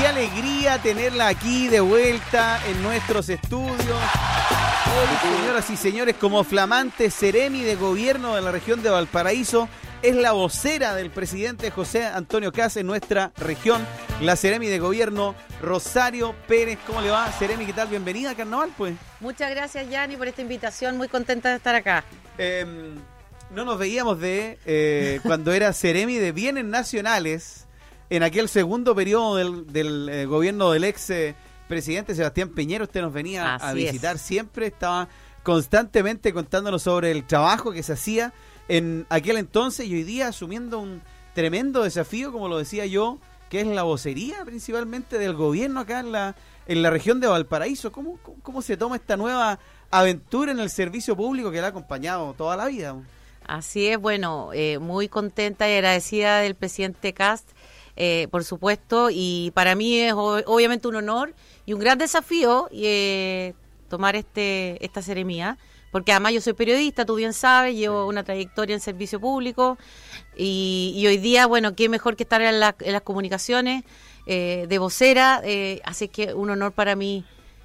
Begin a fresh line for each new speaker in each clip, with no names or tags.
qué alegría tenerla aquí de vuelta en nuestros estudios. Hoy, señoras y señores, como flamante seremi de gobierno de la región de Valparaíso, es la vocera del presidente José Antonio Cas en nuestra región, la Ceremi de Gobierno, Rosario Pérez. ¿Cómo le va, Ceremi? ¿Qué tal? Bienvenida a Carnaval, pues.
Muchas gracias, Yanni, por esta invitación. Muy contenta de estar acá.
Em, no nos veíamos de eh, cuando era Ceremi de Bienes Nacionales, en aquel segundo periodo del, eh, gobierno del ex eh, presidente Sebastián Peñero. Usted nos venía a visitar siempre, estaba constantemente contándonos sobre el trabajo que se hacía en aquel entonces y hoy día asumiendo un tremendo desafío, como lo decía yo, que es la vocería principalmente del gobierno acá en la, en la región de Valparaíso. ¿Cómo, cómo, se toma esta nueva aventura en el servicio público que le ha acompañado toda la vida?
Así es, bueno, eh, muy contenta y agradecida del presidente Cast, eh, por supuesto, y para mí es obviamente un honor y un gran desafío eh, tomar este esta ceremonia porque además yo soy periodista, tú bien sabes, llevo una trayectoria en servicio público y, hoy día, bueno, qué mejor que estar en, las comunicaciones eh, de vocera, eh, así que un honor para mí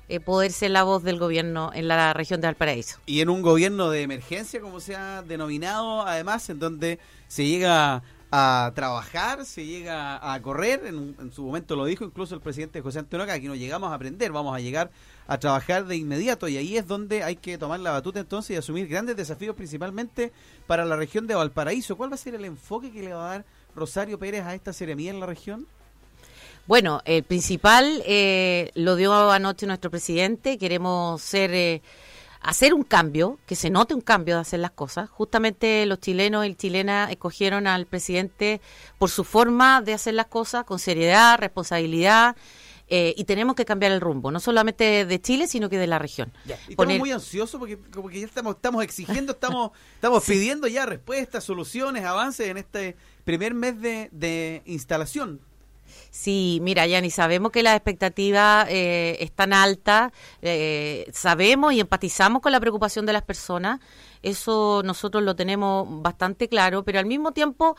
eh, poder ser la voz del gobierno en la región de Valparaíso.
Y en un gobierno de emergencia, como se ha denominado, además, en donde se llega a trabajar, se llega a correr, en, su momento lo dijo incluso el presidente José Antonio, que no llegamos a aprender, vamos a llegar a trabajar de inmediato y ahí es donde hay que tomar la batuta entonces y asumir grandes desafíos principalmente para la región de Valparaíso. ¿Cuál va a ser el enfoque que le va a dar Rosario Pérez a esta seremía en la región?
Bueno, el principal eh, lo dio anoche nuestro presidente, queremos ser... Eh, hacer un cambio, que se note un cambio de hacer las cosas. Justamente los chilenos y chilenas escogieron al presidente por su forma de hacer las cosas, con seriedad, responsabilidad. Eh, y tenemos que cambiar el rumbo, no solamente de Chile, sino que de la región.
estamos muy ansiosos porque como que ya estamos, estamos exigiendo, estamos, estamos pidiendo ya respuestas, soluciones, avances en este primer mes de, de instalación.
Sí, mira, Yani, sabemos que las expectativas eh, están altas, eh, sabemos y empatizamos con la preocupación de las personas, eso nosotros lo tenemos bastante claro, pero al mismo tiempo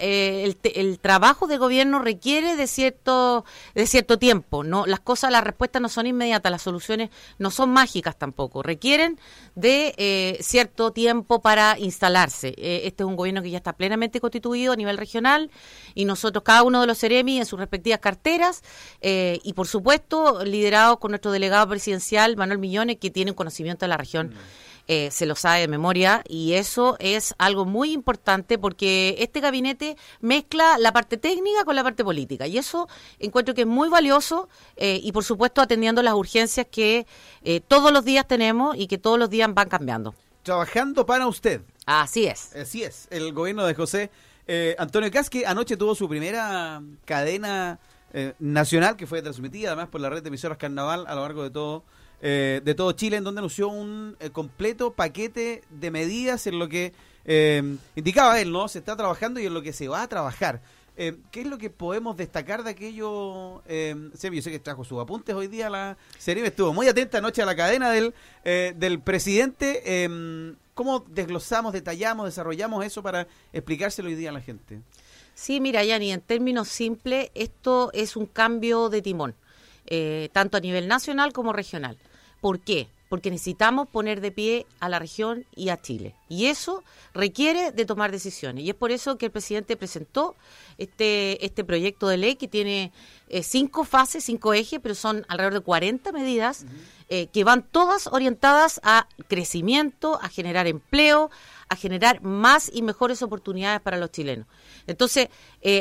eh, el, trabajo de gobierno requiere de cierto, de cierto tiempo, no las cosas, las respuestas no son inmediatas, las soluciones no son mágicas tampoco, requieren de eh, cierto tiempo para instalarse. Eh, este es un gobierno que ya está plenamente constituido a nivel regional y nosotros, cada uno de los CEREMI en sus respectivas carteras y por supuesto liderado con nuestro delegado presidencial Manuel Millones, que tiene un conocimiento de la región. Mm. Eh, se lo sabe de memoria y eso es algo muy importante porque este gabinete mezcla la parte técnica con la parte política y eso encuentro que es muy valioso eh, y por supuesto atendiendo las urgencias que eh, todos los días tenemos y que todos los días van cambiando.
Trabajando para usted.
Así es.
Así es. El gobierno de José Antonio Casque anoche tuvo su primera cadena nacional que fue transmitida además por la red de emisoras Carnaval a lo largo de todo eh, de todo Chile, en donde anunció un eh, completo paquete de medidas en lo que eh, indicaba él, ¿no? Se está trabajando y en lo que se va a trabajar. ¿Qué es lo que podemos destacar de aquello? Eh, yo sé que trajo sus apuntes hoy día la serie, estuvo muy atenta anoche a la cadena del, del presidente. ¿Cómo desglosamos, detallamos, desarrollamos eso para explicárselo hoy día a la gente?
Sí, mira, Yani, en términos simples, esto es un cambio de timón. Eh, tanto a nivel nacional como regional. ¿Por qué? Porque necesitamos poner de pie a la región y a Chile. Y eso requiere de tomar decisiones. Y es por eso que el presidente presentó este, este proyecto de ley que tiene eh, cinco fases, cinco ejes, pero son alrededor de 40 medidas eh, que van todas orientadas a crecimiento, a generar empleo, a generar más y mejores oportunidades para los chilenos. Entonces,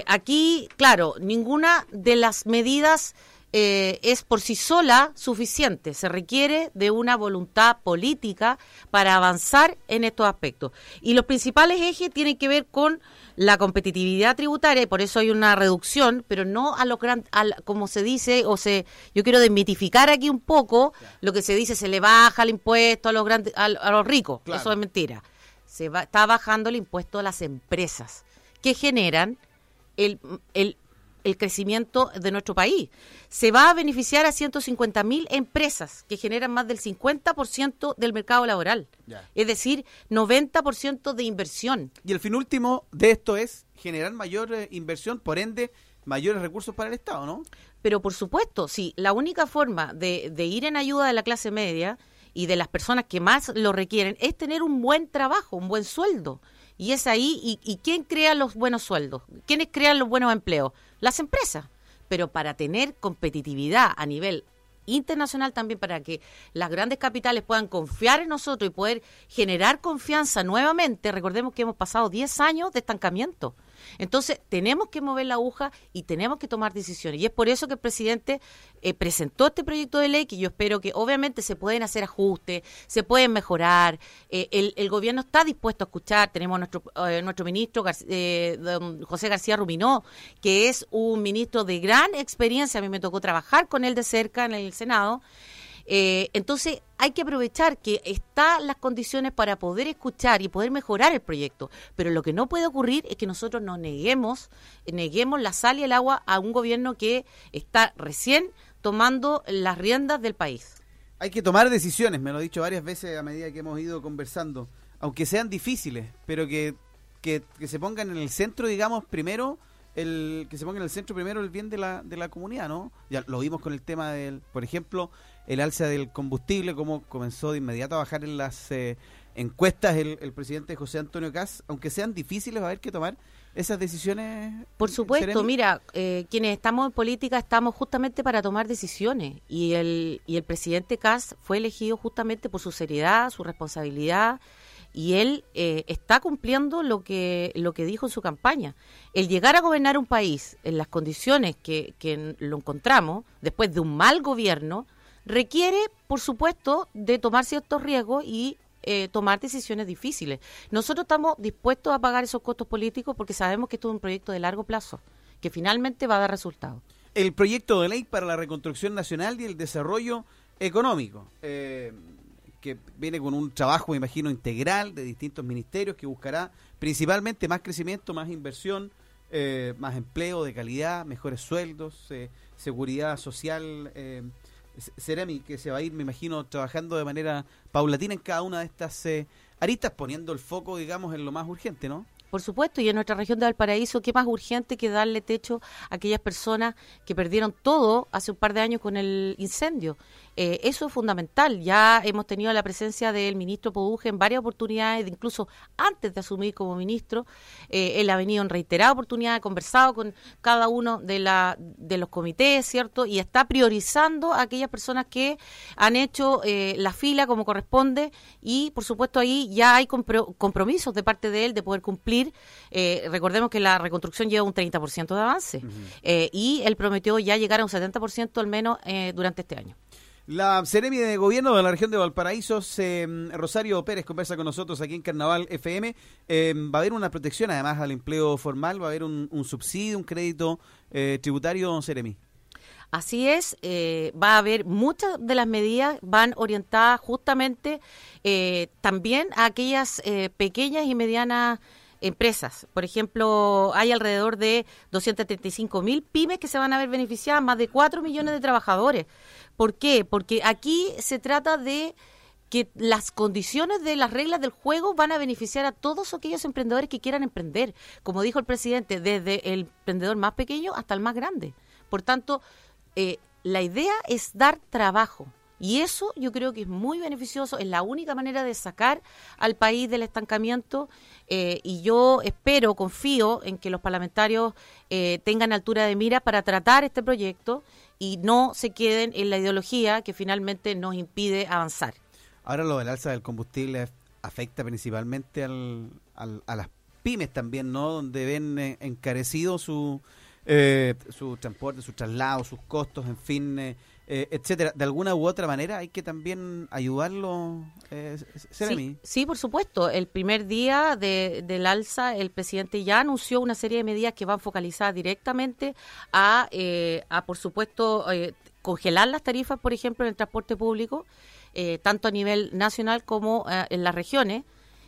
aquí, claro, ninguna de las medidas eh, es por sí sola suficiente. Se requiere de una voluntad política para avanzar en estos aspectos. Y los principales ejes tienen que ver con la competitividad tributaria, y por eso hay una reducción, pero no a lo gran, como se dice, o se, yo quiero desmitificar aquí un poco lo que se dice, se le baja el impuesto a los grandes, a, los ricos. Eso es mentira. Se va, está bajando el impuesto a las empresas que generan el, el el crecimiento de nuestro país. Se va a beneficiar a 150 mil empresas que generan más del 50% del mercado laboral. Es decir, 90% de inversión.
Y el fin último de esto es generar mayor eh, inversión, por ende, mayores recursos para el Estado, ¿no?
Pero por supuesto, sí, la única forma de, de ir en ayuda de la clase media y de las personas que más lo requieren es tener un buen trabajo, un buen sueldo. Y es ahí, y, ¿quién crea los buenos sueldos? ¿Quiénes crean los buenos empleos? Las empresas. Pero para tener competitividad a nivel internacional también para que las grandes capitales puedan confiar en nosotros y poder generar confianza nuevamente. Recordemos que hemos pasado 10 años de estancamiento. Entonces, tenemos que mover la aguja y tenemos que tomar decisiones. Y es por eso que el presidente eh, presentó este proyecto de ley que yo espero que obviamente se pueden hacer ajustes, se pueden mejorar. Eh, el, gobierno está dispuesto a escuchar. Tenemos nuestro, eh, nuestro ministro José García Rubinó, que es un ministro de gran experiencia. A mí me tocó trabajar con él de cerca en el Senado. Eh, entonces hay que aprovechar que están las condiciones para poder escuchar y poder mejorar el proyecto, pero lo que no puede ocurrir es que nosotros nos neguemos, neguemos la sal y el agua a un gobierno que está recién tomando las riendas del país.
Hay que tomar decisiones, me lo he dicho varias veces a medida que hemos ido conversando, aunque sean difíciles, pero que, que, que se pongan en el centro, digamos, primero el que se ponga en el centro primero el bien de la, de la comunidad, ¿no? Ya lo vimos con el tema del, por ejemplo, el alza del combustible, como comenzó de inmediato a bajar en las eh, encuestas el, presidente José Antonio Caz, aunque sean difíciles, va a haber que tomar esas decisiones.
Por supuesto, mira, eh, quienes estamos en política estamos justamente para tomar decisiones y el, y el presidente Caz fue elegido justamente por su seriedad, su responsabilidad y él eh, está cumpliendo lo que lo que dijo en su campaña. El llegar a gobernar un país en las condiciones que, que lo encontramos, después de un mal gobierno, requiere, por supuesto, de tomar ciertos riesgos y eh, tomar decisiones difíciles. Nosotros estamos dispuestos a pagar esos costos políticos porque sabemos que esto es un proyecto de largo plazo, que finalmente va a dar resultados.
El proyecto de ley para la reconstrucción nacional y el desarrollo económico, eh, que viene con un trabajo, me imagino, integral de distintos ministerios que buscará principalmente más crecimiento, más inversión, eh, más empleo de calidad, mejores sueldos, seguridad social Ceremi, que se va a ir, me imagino, trabajando de manera paulatina en cada una de estas eh, aristas, poniendo el foco, digamos, en lo más urgente, ¿no?
Por supuesto, y en nuestra región de Valparaíso, ¿qué más urgente que darle techo a aquellas personas que perdieron todo hace un par de años con el incendio? Eh, eso es fundamental. Ya hemos tenido la presencia del ministro Poduje en varias oportunidades, incluso antes de asumir como ministro. Eh, él ha venido en reiteradas oportunidades, ha conversado con cada uno de, la, de los comités, ¿cierto? Y está priorizando a aquellas personas que han hecho eh, la fila como corresponde y, por supuesto, ahí ya hay compromisos de parte de él de poder cumplir. recordemos que la reconstrucción lleva un 30% de avance y él prometió ya llegar a un 70% al menos durante este año.
La Ceremi de Gobierno de la región de Valparaíso, Rosario Pérez, conversa con nosotros aquí en Carnaval FM. Em, va a haber una protección además al empleo formal, va a haber un, subsidio, un crédito eh, tributario, Ceremi.
Así es, eh, va a haber muchas de las medidas van orientadas justamente eh, también a aquellas pequeñas y medianas empresas. Por ejemplo, hay alrededor de 235 mil pymes que se van a ver beneficiadas, más de 4 millones de trabajadores. ¿Por qué? Porque aquí se trata de que las condiciones de las reglas del juego van a beneficiar a todos aquellos emprendedores que quieran emprender, como dijo el presidente, desde el emprendedor más pequeño hasta el más grande. Por tanto, eh, la idea es dar trabajo. Y eso yo creo que es muy beneficioso, es la única manera de sacar al país del estancamiento eh, y yo espero, confío en que los parlamentarios eh, tengan altura de mira para tratar este proyecto y no se queden en la ideología que finalmente nos impide avanzar.
Ahora lo del alza del combustible afecta principalmente al, a las pymes también, ¿no? Donde ven eh, encarecido su, eh, su transporte, su traslado, sus costos, en fin, eh, eh, etcétera. De alguna u otra manera hay que también ayudarlo, eh,
sí, sí, por supuesto. El primer día de, del alza, el presidente ya anunció una serie de medidas que van focalizadas directamente a, eh, a por supuesto, eh, congelar las tarifas, por ejemplo, en el transporte público, tanto a nivel nacional como en las regiones.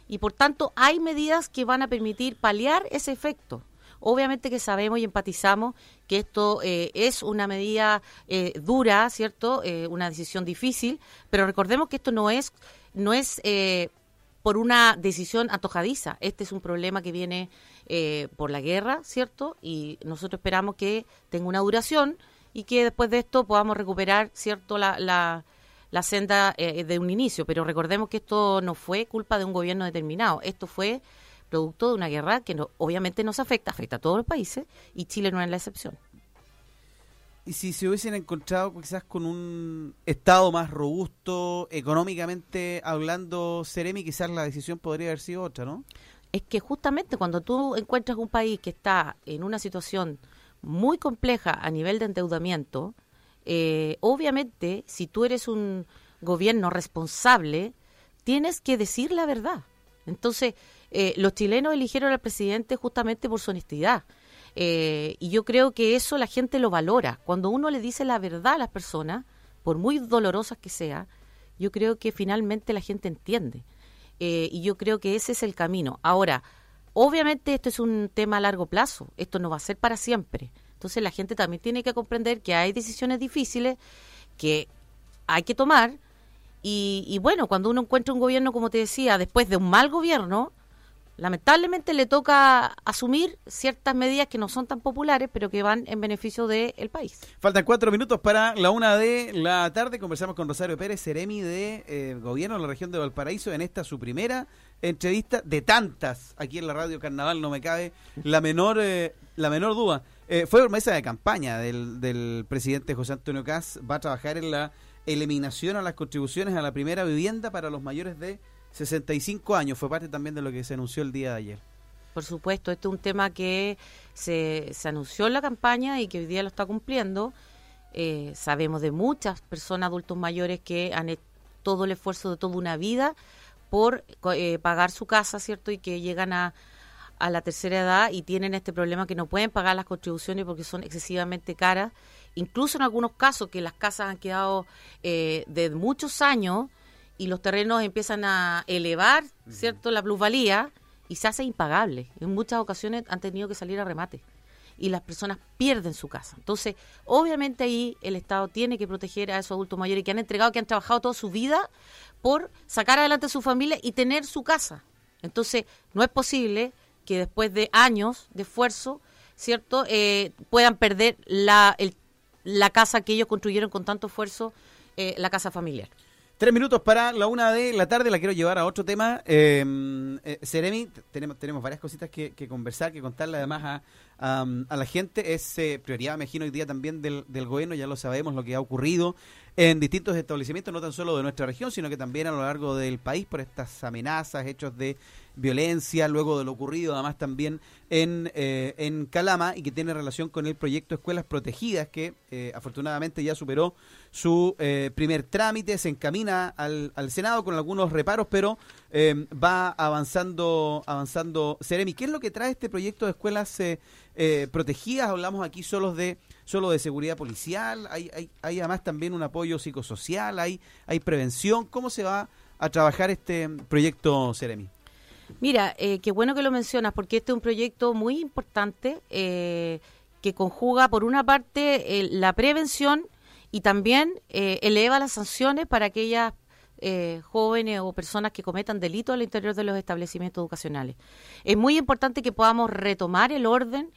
Y por tanto, hay medidas que van a permitir paliar ese efecto. Obviamente que sabemos y empatizamos que esto eh, es una medida eh, dura, ¿cierto? Eh, una decisión difícil, pero recordemos que esto no es, no es por una decisión antojadiza. Este es un problema que viene eh, por la guerra, ¿cierto? Y nosotros esperamos que tenga una duración y que después de esto podamos recuperar, ¿cierto?, la, la, la senda eh, de un inicio. Pero recordemos que esto no fue culpa de un gobierno determinado, esto fue producto de una guerra que no, obviamente nos afecta, afecta a todos los países y Chile no es la excepción.
Y si se hubiesen encontrado quizás con un Estado más robusto, económicamente hablando, Ceremi, quizás la decisión podría haber sido otra, ¿no?
Es que justamente cuando tú encuentras un país que está en una situación muy compleja a nivel de endeudamiento, eh, obviamente si tú eres un gobierno responsable, tienes que decir la verdad. Entonces, eh, los chilenos eligieron al presidente justamente por su honestidad. Eh, y yo creo que eso la gente lo valora. Cuando uno le dice la verdad a las personas, por muy dolorosas que sea, yo creo que finalmente la gente entiende. Eh, y yo creo que ese es el camino. Ahora, obviamente esto es un tema a largo plazo, esto no va a ser para siempre. Entonces la gente también tiene que comprender que hay decisiones difíciles que hay que tomar. Y, y bueno, cuando uno encuentra un gobierno, como te decía, después de un mal gobierno, lamentablemente le toca asumir ciertas medidas que no son tan populares, pero que van en beneficio del país.
Faltan cuatro minutos para la una de la tarde. Conversamos con Rosario Pérez, Ceremi de eh, Gobierno de la región de Valparaíso, en esta su primera entrevista de tantas aquí en la radio Carnaval, no me cabe la menor, eh, la menor duda. Eh, fue mesa de campaña del, del presidente José Antonio Caz, va a trabajar en la eliminación a las contribuciones a la primera vivienda para los mayores de 65 años, fue parte también de lo que se anunció el día de ayer.
Por supuesto, este es un tema que se, se anunció en la campaña y que hoy día lo está cumpliendo. Eh, sabemos de muchas personas, adultos mayores, que han hecho todo el esfuerzo de toda una vida por eh, pagar su casa, ¿cierto? Y que llegan a, a la tercera edad y tienen este problema que no pueden pagar las contribuciones porque son excesivamente caras. Incluso en algunos casos que las casas han quedado eh, de muchos años y los terrenos empiezan a elevar, ¿cierto?, la plusvalía y se hace impagable. En muchas ocasiones han tenido que salir a remate y las personas pierden su casa. Entonces, obviamente ahí el Estado tiene que proteger a esos adultos mayores que han entregado, que han trabajado toda su vida por sacar adelante a su familia y tener su casa. Entonces, no es posible que después de años de esfuerzo, ¿cierto?, eh, puedan perder la, el, la casa que ellos construyeron con tanto esfuerzo, eh, la casa familiar.
Tres minutos para la una de la tarde, la quiero llevar a otro tema. Eh, eh, tenemos, tenemos varias cositas que, que, conversar, que contarle además a, a, a la gente. Es eh, prioridad, me imagino, hoy día también del, del gobierno, ya lo sabemos, lo que ha ocurrido en distintos establecimientos, no tan solo de nuestra región, sino que también a lo largo del país por estas amenazas, hechos de violencia, luego de lo ocurrido además también en, eh, en Calama y que tiene relación con el proyecto Escuelas Protegidas que eh, afortunadamente ya superó su eh, primer trámite, se encamina al, al, Senado con algunos reparos, pero eh, va avanzando, avanzando. Seremi, ¿qué es lo que trae este proyecto de escuelas eh, protegidas? Hablamos aquí solo de solo de seguridad policial, hay, hay, hay además también un apoyo psicosocial, hay, hay prevención. ¿Cómo se va a trabajar este proyecto, Seremi?
Mira, eh, qué bueno que lo mencionas, porque este es un proyecto muy importante eh, que conjuga, por una parte, eh, la prevención y también eh, eleva las sanciones para aquellas eh, jóvenes o personas que cometan delitos al interior de los establecimientos educacionales. Es muy importante que podamos retomar el orden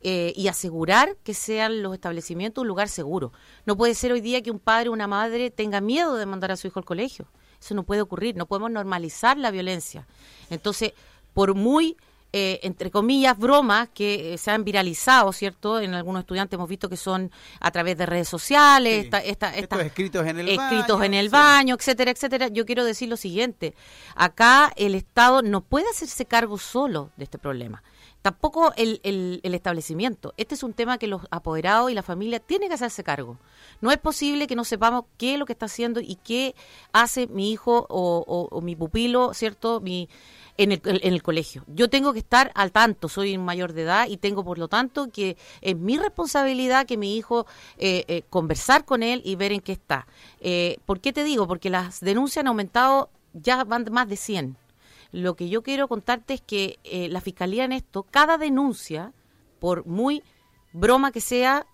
eh, y asegurar que sean los establecimientos un lugar seguro. No puede ser hoy día que un padre o una madre tenga miedo de mandar a su hijo al colegio. Eso no puede ocurrir, no podemos normalizar la violencia. Entonces, por muy, eh, entre comillas, bromas que eh, se han viralizado, ¿cierto? En algunos estudiantes hemos visto que son a través de redes sociales,
Sí.
esta, esta, esta-
Estos escritos en el
escritos
baño,
en el
sí.
baño, etcétera, etcétera. Yo quiero decir lo siguiente, acá el Estado no puede hacerse cargo solo de este problema. Tampoco el, el- establecimiento. Este es un tema que los apoderados y la familia tienen que hacerse cargo. No es posible que no sepamos qué es lo que está haciendo y qué hace mi hijo o, mi pupilo, ¿cierto? Mi, en, el, en el colegio. Yo tengo que estar al tanto, soy mayor de edad y tengo por lo tanto que es mi responsabilidad que mi hijo eh, eh, conversar con él y ver en qué está. Eh, ¿Por qué te digo? Porque las denuncias han aumentado, ya van más de 100. Lo que yo quiero contarte es que eh, la fiscalía en esto, cada denuncia, por muy broma que sea,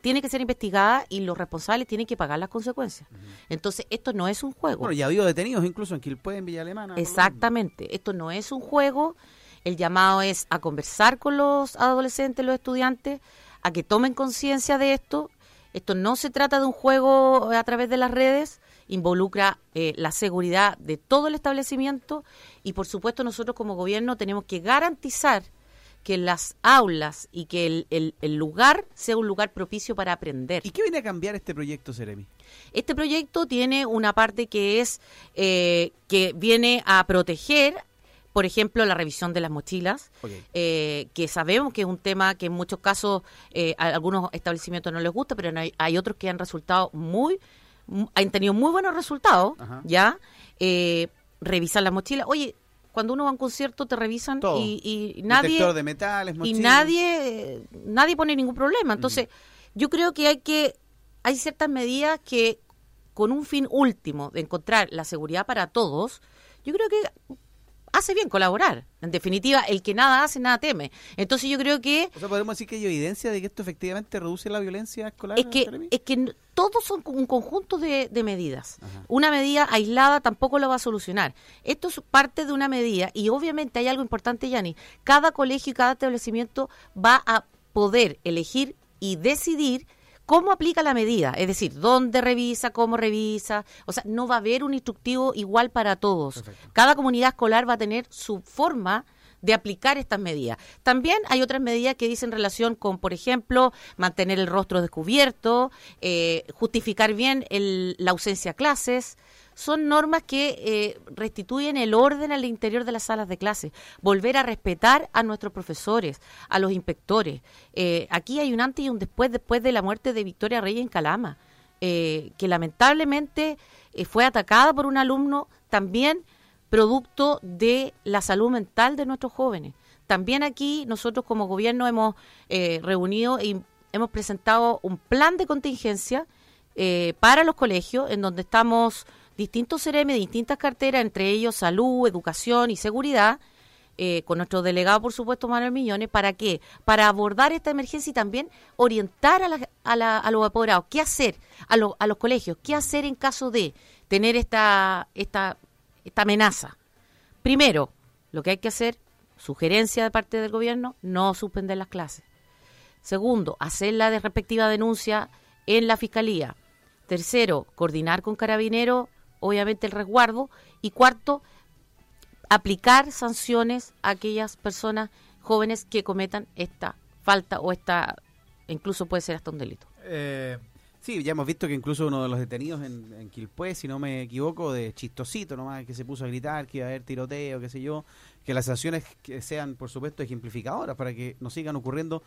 tiene que ser investigada y los responsables tienen que pagar las consecuencias. Entonces, esto no es un juego.
Bueno, ya ha habido detenidos incluso en Quilpué, en Villa Alemana.
Exactamente. Esto no es un juego. El llamado es a conversar con los adolescentes, los estudiantes, a que tomen conciencia de esto. Esto no se trata de un juego a través de las redes, involucra eh, la seguridad de todo el establecimiento y por supuesto nosotros como gobierno tenemos que garantizar que las aulas y que el, el, lugar sea un lugar propicio para aprender.
¿Y qué viene a cambiar este proyecto, Seremi?
Este proyecto tiene una parte que es eh, que viene a proteger por ejemplo, la revisión de las mochilas, eh, que sabemos que es un tema que en muchos casos eh, a algunos establecimientos no les gusta, pero hay, hay otros que han resultado muy, han tenido muy buenos resultados, ¿ya? Eh, revisar las mochilas. Oye, cuando uno va a un concierto te revisan y, y, nadie
de metales,
y nadie nadie pone ningún problema. Entonces, yo creo que hay que hay ciertas medidas que con un fin último de encontrar la seguridad para todos, yo creo que hace bien colaborar. En definitiva, el que nada hace, nada teme. Entonces yo creo que...
O sea, podemos decir que hay evidencia de que esto efectivamente reduce la violencia escolar.
Es que, es que todos son un conjunto de, medidas. Una medida aislada tampoco lo va a solucionar. Esto es parte de una medida y obviamente hay algo importante, Yanni. Cada colegio y cada establecimiento va a poder elegir y decidir cómo aplica la medida, es decir, dónde revisa, cómo revisa, o sea, no va a haber un instructivo igual para todos. Cada comunidad escolar va a tener su forma de aplicar estas medidas. También hay otras medidas que dicen relación con, por ejemplo, mantener el rostro descubierto, eh, justificar bien la ausencia a clases, son normas que eh, restituyen el orden al interior de las salas de clase, volver a respetar a nuestros profesores, a los inspectores. Eh, aquí hay un antes y un después, después de la muerte de Victoria Reyes en Calama, eh, que lamentablemente fue atacada por un alumno también producto de la salud mental de nuestros jóvenes. También aquí nosotros como gobierno hemos reunido y hemos presentado un plan de contingencia para los colegios en donde estamos distintos CRM, distintas carteras, entre ellos salud, educación y seguridad, eh, con nuestro delegado, por supuesto, Manuel Millones, ¿para qué? Para abordar esta emergencia y también orientar a, a, los apoderados, qué hacer, a, a los colegios, qué hacer en caso de tener esta, esta, esta amenaza. Primero, lo que hay que hacer, sugerencia de parte del gobierno, no suspender las clases. Segundo, hacer la respectiva denuncia en la fiscalía. Tercero, coordinar con carabineros obviamente el resguardo. Y cuarto, aplicar sanciones a aquellas personas jóvenes que cometan esta falta o esta, incluso puede ser hasta un delito.
Eh, sí, ya hemos visto que incluso uno de los detenidos en, en Quilpué, si no me equivoco, de chistosito nomás, que se puso a gritar que iba a haber tiroteo, qué sé yo, que las sanciones que sean, por supuesto, ejemplificadoras para que no sigan ocurriendo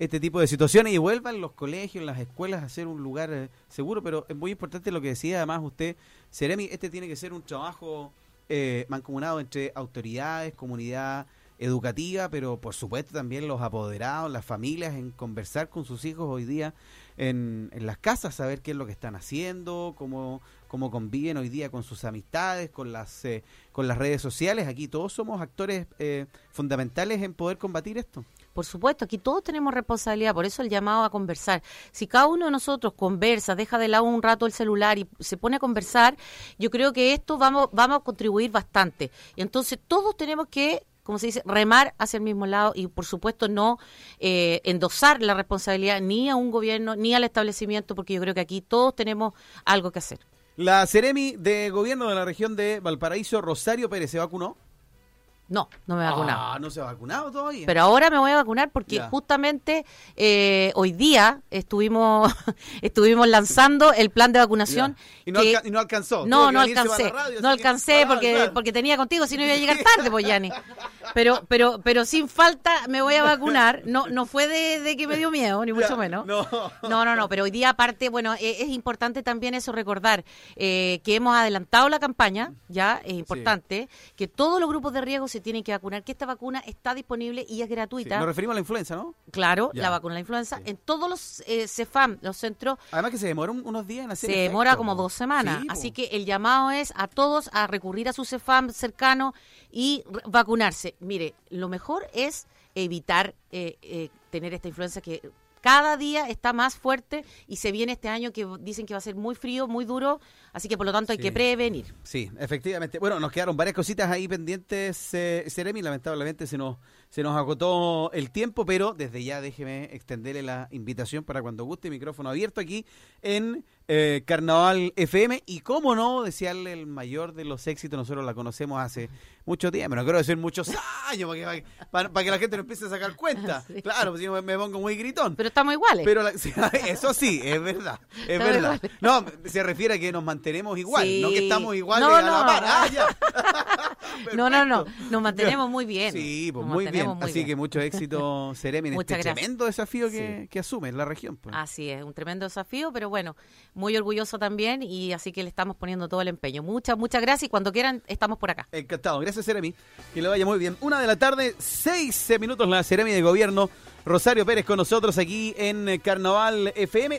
este tipo de situaciones y vuelvan los colegios, las escuelas a ser un lugar eh, seguro, pero es muy importante lo que decía además usted, Seremi, este tiene que ser un trabajo eh, mancomunado entre autoridades, comunidad educativa, pero por supuesto también los apoderados, las familias, en conversar con sus hijos hoy día en, las casas, saber qué es lo que están haciendo, cómo, cómo conviven hoy día con sus amistades, con las, eh, con las redes sociales. Aquí todos somos actores fundamentales en poder combatir esto.
Por supuesto, aquí todos tenemos responsabilidad, por eso el llamado a conversar. Si cada uno de nosotros conversa, deja de lado un rato el celular y se pone a conversar, yo creo que esto vamos, vamos a contribuir bastante. Y entonces todos tenemos que como se dice, remar hacia el mismo lado y por supuesto no eh, endosar la responsabilidad ni a un gobierno ni al establecimiento, porque yo creo que aquí todos tenemos algo que hacer.
La Ceremi de Gobierno de la región de Valparaíso, Rosario Pérez, ¿se vacunó?
No, no me he vacunado.
Ah, no se ha vacunado todavía.
Pero ahora me voy a vacunar porque justamente eh, hoy día estuvimos estuvimos lanzando el plan de vacunación.
¿Y no, alcanzó?
No, no alcancé. no alcancé porque, porque tenía contigo, si no iba a llegar tarde, pues Yanni. Pero, pero, pero sin falta me voy a vacunar. No, no fue de, que me dio miedo, ni mucho menos. No. no, no, no. Pero hoy día, aparte, bueno, e, es, importante también eso recordar eh, que hemos adelantado la campaña, ya, es importante, que todos los grupos de riesgo se tienen que vacunar, que esta vacuna está disponible y es gratuita.
nos referimos a la influenza, ¿no?
Claro, la vacuna de la influenza. En todos los eh, CEFAM, los centros...
Además que se demora unos días en hacer
Se demora como dos semanas. así que el llamado es a todos a recurrir a su CEFAM cercano y vacunarse. Mire, lo mejor es evitar eh, eh, tener esta influenza que cada día está más fuerte y se viene este año que dicen que va a ser muy frío, muy duro, así que por lo tanto hay que prevenir.
Sí, efectivamente. Bueno, nos quedaron varias cositas ahí pendientes, eh, lamentablemente se nos, se nos agotó el tiempo, pero desde ya déjeme extenderle la invitación para cuando guste, micrófono abierto aquí en eh, Carnaval FM y cómo no desearle el mayor de los éxitos, nosotros la conocemos hace mucho tiempo, no quiero decir muchos años para que, para, que la gente no empiece a sacar cuenta, claro, pues yo me, pongo muy gritón.
Pero estamos iguales.
Pero eso sí, es verdad, es verdad. No, se refiere a que nos mantenemos igual, no que estamos iguales a la par. Ah,
no, no, no, nos mantenemos muy bien.
Sí, pues muy bien, así que mucho éxito, Seremi, en este tremendo desafío que, que asume la región. Pues.
Así es, un tremendo desafío, pero bueno, muy orgulloso también y así que le estamos poniendo todo el empeño. Muchas, muchas gracias y cuando quieran estamos por acá.
Encantado. Gracias, Seremi. Que le vaya muy bien. Una de la tarde, seis minutos la Seremi de Gobierno. Rosario Pérez con nosotros aquí en Carnaval FM.